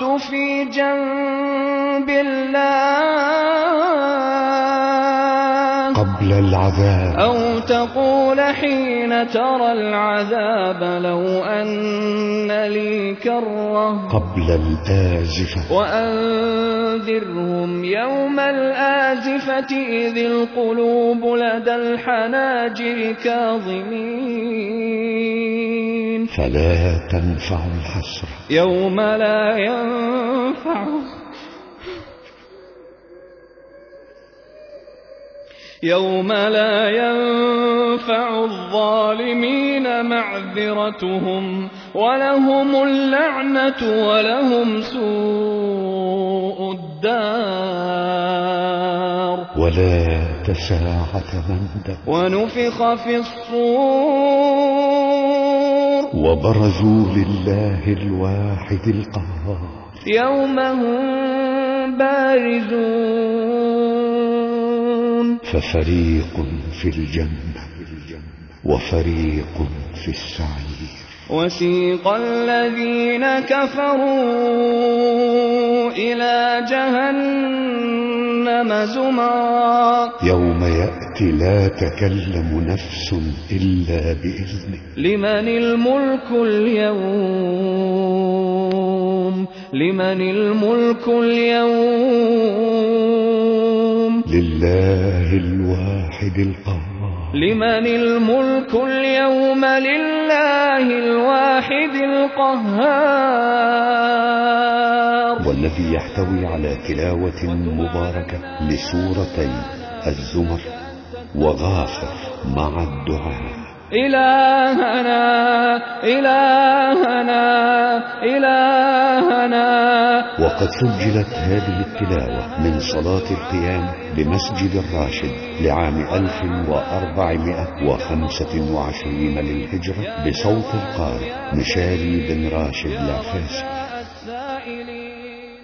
خرجت في جنب الله قبل العذاب. أو تقول حين ترى العذاب لو أن لي كرة. قبل الآزفة. وأنذرهم يوم الآزفة إذ القلوب لدى الحناجر كاظمين. فلا تنفع الحسرة. يوم لا ينفع. يوم لا ينفع الظالمين معذرتهم ولهم اللعنة ولهم سوء الدار. ولا تساعة مندب ونفخ في الصور. وبرزوا لله الواحد القهار. يوم هم بارزون. ففريق في الجنة وفريق في السعير. وسيق الذين كفروا إلى جهنم. زمرا يوم يأتي لا تكلم نفس إلا بإذنه. لمن الملك اليوم؟ لمن الملك اليوم؟ لله الواحد القهار. لمن الملك اليوم؟ لله الواحد القهار. والذي يحتوي على تلاوة مباركة لسورتي الزمر وغافر مع الدعاء. إلهنا إلهنا إلهنا. وقد سجلت هذه التلاوة من صلاة القيام بمسجد الراشد لعام 1425 للهجرة بصوت القارئ مشاري بن راشد العفاسي